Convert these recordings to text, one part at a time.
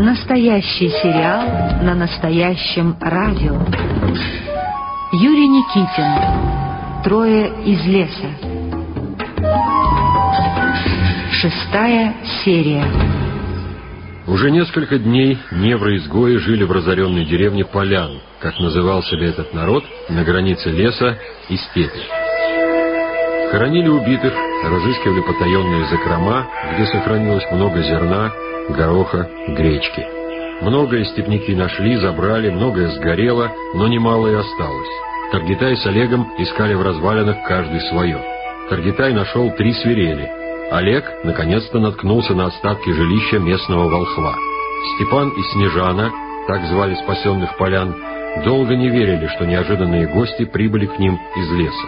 Настоящий сериал на настоящем радио. Юрий Никитин. Трое из леса. Шестая серия. Уже несколько дней невры-изгои жили в разоренной деревне Полян, как называл себя этот народ, на границе леса и степи. Хоронили убитых, разыскивали потаенные закрома, где сохранилось много зерна, гороха, гречки. Многое степняки нашли, забрали, многое сгорело, но немало и осталось. Таргитай с Олегом искали в развалинах каждый свое. Таргитай нашел три свирели. Олег наконец-то наткнулся на остатки жилища местного волхва. Степан и Снежана, так звали спасенных полян, долго не верили, что неожиданные гости прибыли к ним из леса.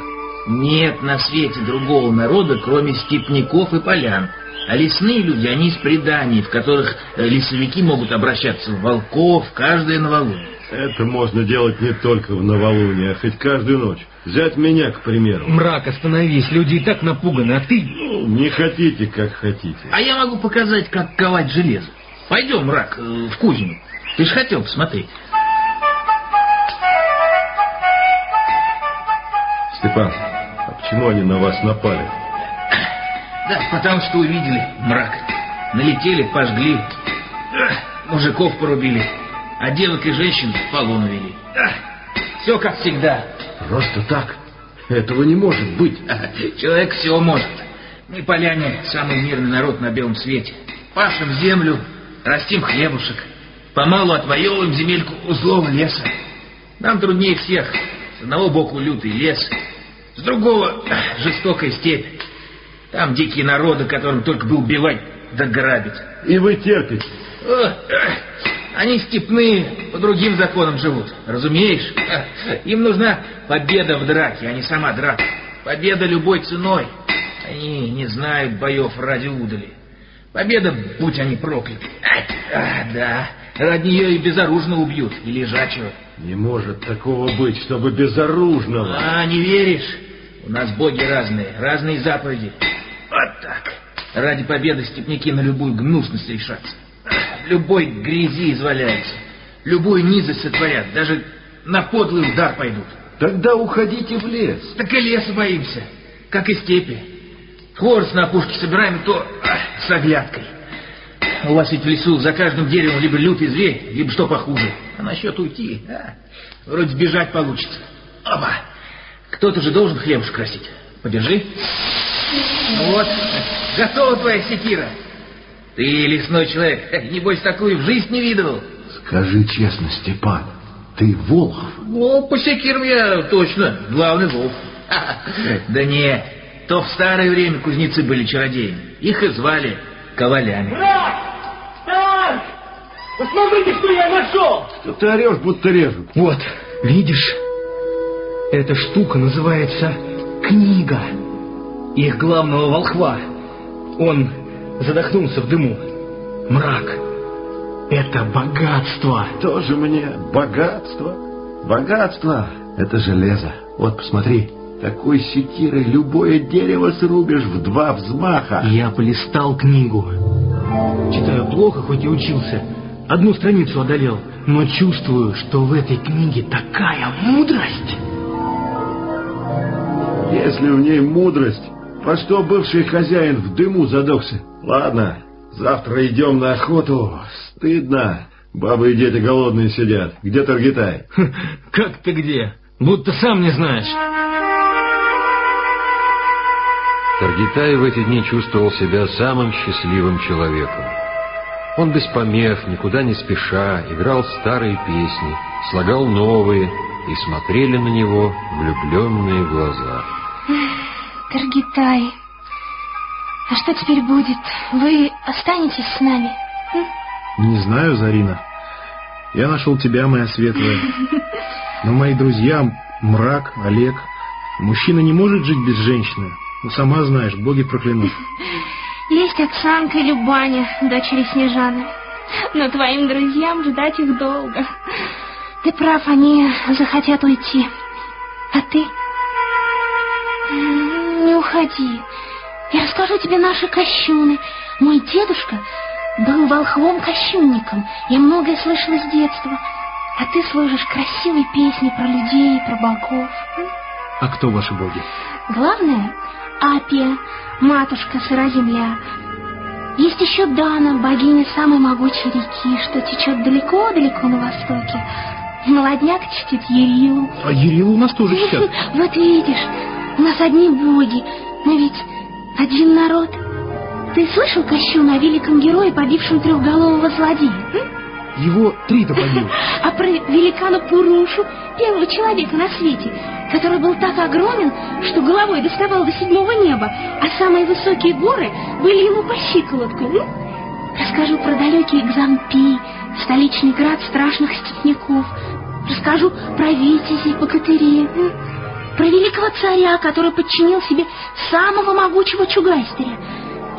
Нет на свете другого народа, кроме степняков и полян. А лесные люди, они из преданий, в которых э, лесовики могут обращаться в волков каждое новолуние. Это можно делать не только в новолуние, а хоть каждую ночь. Взять меня, к примеру. Мрак, остановись, люди и так напуганы, а ты... Ну, не хотите, как хотите. А я могу показать, как ковать железо. Пойдем, Мрак, э, в кузню. Ты же хотел посмотреть. Степан, а почему они на вас напали? Да, потому что увидели мрак. Налетели, пожгли, мужиков порубили, а девок и женщин в полон увели. Все как всегда. Просто так? Этого не может быть. Человек все может. Мы, поляне, самый мирный народ на белом свете. Пашем землю, растим хлебушек. Помалу отвоевываем земельку у злого леса. Нам труднее всех. С одного боку лютый лес, с другого жестокая степь. Там дикие народы, которым только бы убивать да грабить. И вы терпите. О, они степные, по другим законам живут. Разумеешь? Им нужна победа в драке, а не сама драка. Победа любой ценой. Они не знают боев ради удали. Победа, будь они прокляты. А, да, ради нее и безоружно убьют, и лежачего. Не может такого быть, чтобы безоружного. А, не веришь? У нас боги разные, разные заповеди. Так. Ради победы степняки на любую гнусность решатся. В любой грязи изваляются. Любую низость сотворят. Даже на подлый удар пойдут. Тогда уходите в лес. Так и леса боимся, как и степи. Хворост на опушке собираем, то ах, с оглядкой. У вас ведь в лесу за каждым деревом либо лютый зверь, либо что похуже. А насчет уйти, а? вроде сбежать получится. Оба! Кто-то же должен хлебушек красить. Подержи. Вот, готова твоя секира. Ты лесной человек, небось такую в жизнь не видывал. Скажи честно, Степан, ты Волхов? Ну, по секирам я точно главный волк. Да не, то в старое время кузнецы были чародеями. Их и звали ковалями. Брат! Так! Посмотрите, что я нашел! Что ты орешь, будто режут? Вот, видишь? Эта штука называется книга. Их главного волхва. Он задохнулся в дыму. Мрак. Это богатство. Тоже мне богатство. Богатство — это железо. Вот посмотри, такой секирой любое дерево срубишь в два взмаха. Я полистал книгу. Читаю плохо, хоть и учился. Одну страницу одолел, но чувствую, что в этой книге такая мудрость. Если в ней мудрость, по что бывший хозяин в дыму задохся? Ладно, завтра идем на охоту. Стыдно. Бабы и дети голодные сидят. Где Таргитай? Как ты где? Будто сам не знаешь. Таргитай в эти дни чувствовал себя самым счастливым человеком. Он без помех, никуда не спеша, играл старые песни, слагал новые, и смотрели на него влюбленные глаза. Таргитай, а что теперь будет? Вы останетесь с нами? Не знаю, Зарина. Я нашел тебя, моя светлая. Но мои друзья, мрак, Олег, мужчина не может жить без женщины. Ну, сама знаешь, боги проклянут. Есть Оксанка и Любаня, дочери Снежаны. Но твоим друзьям ждать их долго. Ты прав, они захотят уйти. А ты? Уходи. Я расскажу тебе наши кощуны. Мой дедушка был волхвом-кощунником. Я многое слышала с детства. А ты служишь красивой песни про людей, про богов. А кто ваши боги? Главное — Апия, матушка сыра земля. Есть еще Дана, богиня самой могучей реки, что течет далеко-далеко на востоке. Молодняк чтит Ерилу. А Ерилу у нас тоже чтят. Вот видишь, у нас одни боги, но ведь один народ. Ты слышал Кощуна о великом герое, побившем трехголового злодея? м? Его три-то побил. А про великана Пурушу, первого человека на свете, который был так огромен, что головой доставал до седьмого неба, а самые высокие горы были ему по щиколотку. м? Расскажу про далекий Экзампий, столичный град страшных степняков. Расскажу про витязей, богатырей? Про великого царя, который подчинил себе самого могучего чугайстеря.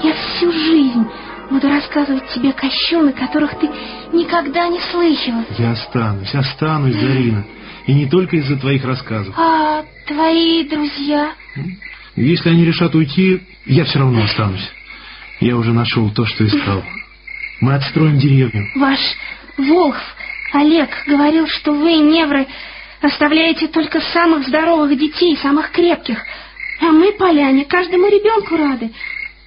Я всю жизнь буду рассказывать тебе кощуны, которых ты никогда не слышала. Я останусь, останусь, Зарина. И не только из-за твоих рассказов. А твои друзья? Если они решат уйти, я все равно останусь. Я уже нашел то, что искал. Мы отстроим деревню. Ваш Волхв Олег говорил, что вы, невры, оставляете только самых здоровых детей, самых крепких. А мы, поляне, каждому ребенку рады.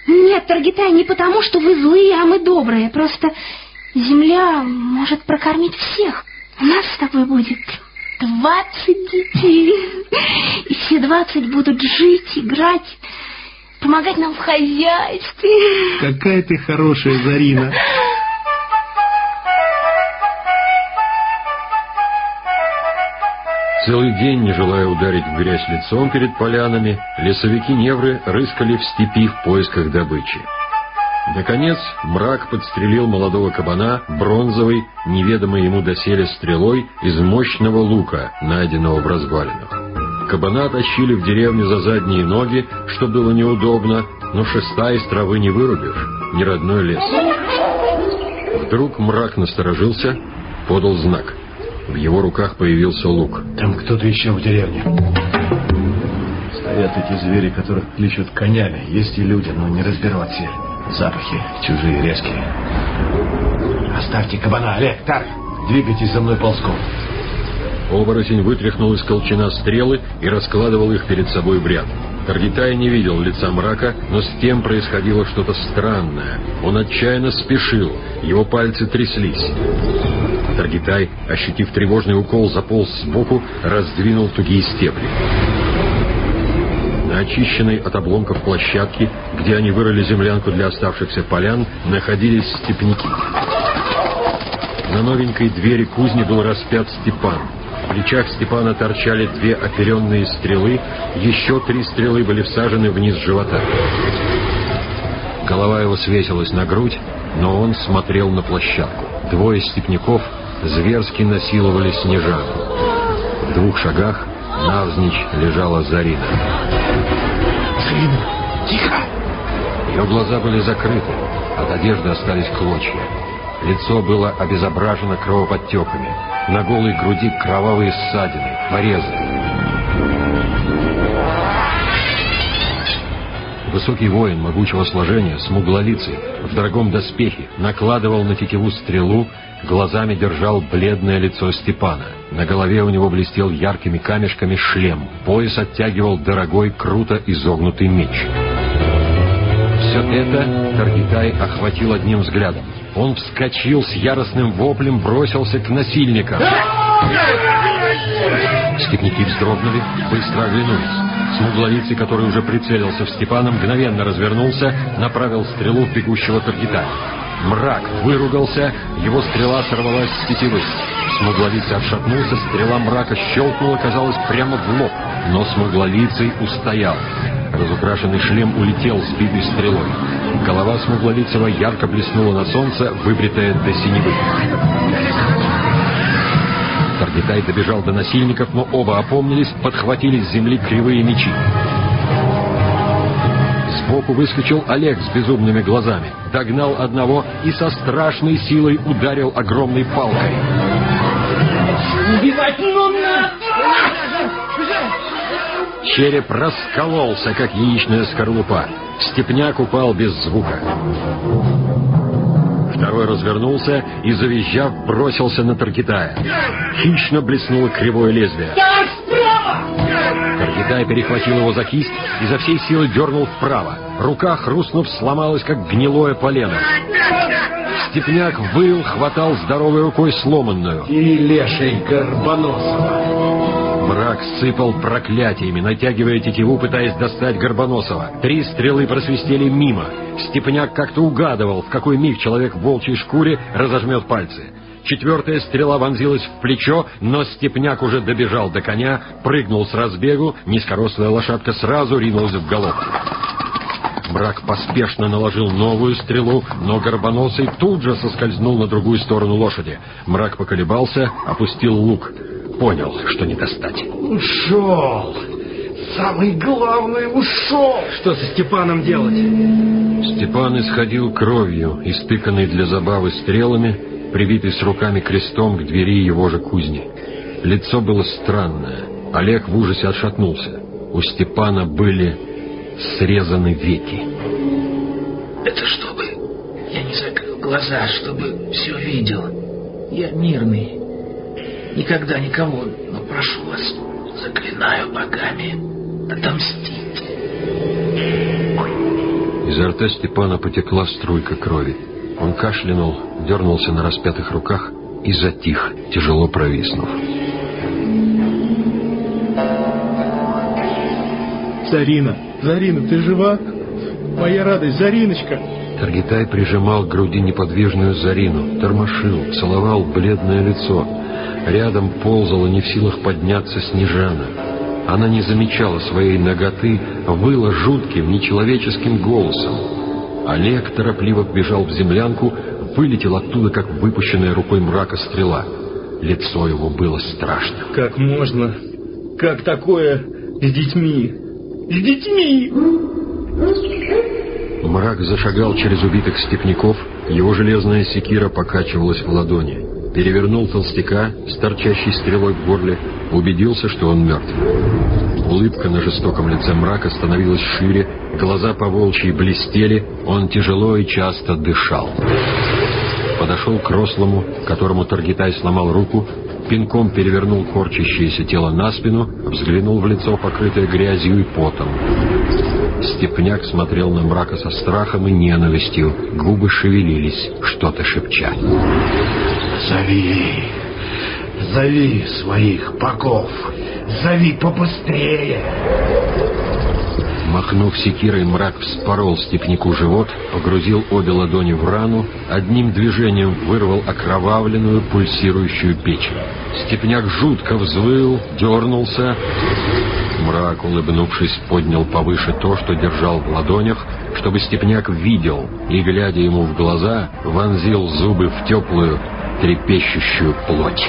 Нет, Таргитай, не потому, что вы злые, а мы добрые. Просто земля может прокормить всех. У нас с тобой будет двадцать детей. И все двадцать будут жить, играть, помогать нам в хозяйстве. Какая ты хорошая, Зарина. Целый день, не желая ударить в грязь лицом перед полянами, лесовики-невры рыскали в степи в поисках добычи. Наконец, мрак подстрелил молодого кабана бронзовой, неведомой ему доселе стрелой из мощного лука, найденного в развалинах. Кабана тащили в деревню за задние ноги, что было неудобно, но шеста из травы не вырубишь, не родной лес. Вдруг мрак насторожился, подал знак. В его руках появился лук. Там кто-то еще в деревне. Стоят эти звери, которых кличут конями. Есть и люди, но не разберут цель. Запахи чужие, резкие. Оставьте кабана, Олег, так. Двигайтесь за мной ползком. Оборотень вытряхнул из колчана стрелы и раскладывал их перед собой в ряд. Таргитай не видел лица мрака, но с тем происходило что-то странное. Он отчаянно спешил, его пальцы тряслись. Таргитай, ощутив тревожный укол, заполз сбоку, раздвинул тугие стебли. На очищенной от обломков площадке, где они вырыли землянку для оставшихся полян, находились степняки. На новенькой двери кузни был распят Степан. В плечах Степана торчали две оперенные стрелы, еще три стрелы были всажены вниз живота. Голова его свесилась на грудь, но он смотрел на площадку. Двое степняков зверски насиловали снежанку. В двух шагах навзничь лежала Зарина. Зарина, тихо! Ее глаза были закрыты, от одежды остались клочья. Лицо было обезображено кровоподтеками. На голой груди кровавые ссадины, порезы. Высокий воин могучего сложения, смуглолицый, в дорогом доспехе, накладывал на тетиву стрелу, глазами держал бледное лицо Степана. На голове у него блестел яркими камешками шлем, пояс оттягивал дорогой, круто изогнутый меч. Все это Таргитай охватил одним взглядом. Он вскочил с яростным воплем, бросился к насильникам. Степники вздрогнули, быстро оглянулись. Смуглолицый, который уже прицелился в Степана, мгновенно развернулся, направил стрелу в бегущего Таргитая. Мрак выругался, его стрела сорвалась с тетивы. Смуглолицый отшатнулся, стрела мрака щелкнула, казалось, прямо в лоб. Но смуглолицый устоял. Разукрашенный шлем улетел, сбитый стрелой. Голова смуглолицего ярко блеснула на солнце, выбритая до синевы. Таргитай добежал до насильников, но оба опомнились, подхватили с земли кривые мечи. Сбоку выскочил Олег с безумными глазами, догнал одного и со страшной силой ударил огромной палкой. Убивать ну надо! Череп раскололся, как яичная скорлупа. Степняк упал без звука. Второй развернулся и, завизжав, бросился на Таргитая. Хищно блеснуло кривое лезвие. Таргитай перехватил его за кисть и за всей силы дернул вправо. Рука, хрустнув, сломалась, как гнилое полено. Степняк выл, хватал здоровой рукой сломанную. И леший Горбоносова. Мрак сыпал проклятиями, натягивая тетиву, пытаясь достать Горбоносова. Три стрелы просвистели мимо. Степняк как-то угадывал, в какой миг человек в волчьей шкуре разожмет пальцы. Четвертая стрела вонзилась в плечо, но Степняк уже добежал до коня, прыгнул с разбегу, низкорослая лошадка сразу ринулась в галоп. Мрак поспешно наложил новую стрелу, но Горбоносый тут же соскользнул на другую сторону лошади. Мрак поколебался, опустил лук. Понял, что не достать. Ушел! Самый главный ушел! Что со Степаном делать? Степан исходил кровью, истыканный для забавы стрелами, прибитый с руками крестом к двери его же кузни. Лицо было странное. Олег в ужасе отшатнулся. У Степана были срезаны веки. Это чтобы я не закрыл глаза, чтобы все видел. Я мирный. Никогда никого, но прошу вас, заклинаю богами, отомстите. Изо рта Степана потекла струйка крови. Он кашлянул, дернулся на распятых руках и затих, тяжело провиснув. Зарина, Зарина, ты жива? Моя радость, Зариночка. Таргитай прижимал к груди неподвижную Зарину, тормошил, целовал бледное лицо. Рядом ползала не в силах подняться Снежана. Она не замечала своей ноготы, выла жутким, нечеловеческим голосом. Олег торопливо бежал в землянку, вылетел оттуда, как выпущенная рукой мрака стрела. Лицо его было страшным. Как можно? Как такое с детьми? С детьми! Мрак зашагал через убитых степняков, его железная секира покачивалась в ладони. Перевернул толстяка с торчащей стрелой в горле, убедился, что он мертв. Улыбка на жестоком лице мрака становилась шире, глаза по волчьи блестели, он тяжело и часто дышал. Подошел к рослому, которому Таргитай сломал руку, пинком перевернул корчащееся тело на спину, взглянул в лицо, покрытое грязью и потом. Степняк смотрел на мрака со страхом и ненавистью, губы шевелились, что-то шепча. Зови, зови своих богов, зови побыстрее. Махнув секирой, мрак вспорол степняку живот, погрузил обе ладони в рану, одним движением вырвал окровавленную пульсирующую печень. Степняк жутко взвыл, дернулся. Мрак, улыбнувшись, поднял повыше то, что держал в ладонях, чтобы Степняк видел, и, глядя ему в глаза, вонзил зубы в теплую, трепещущую плоть.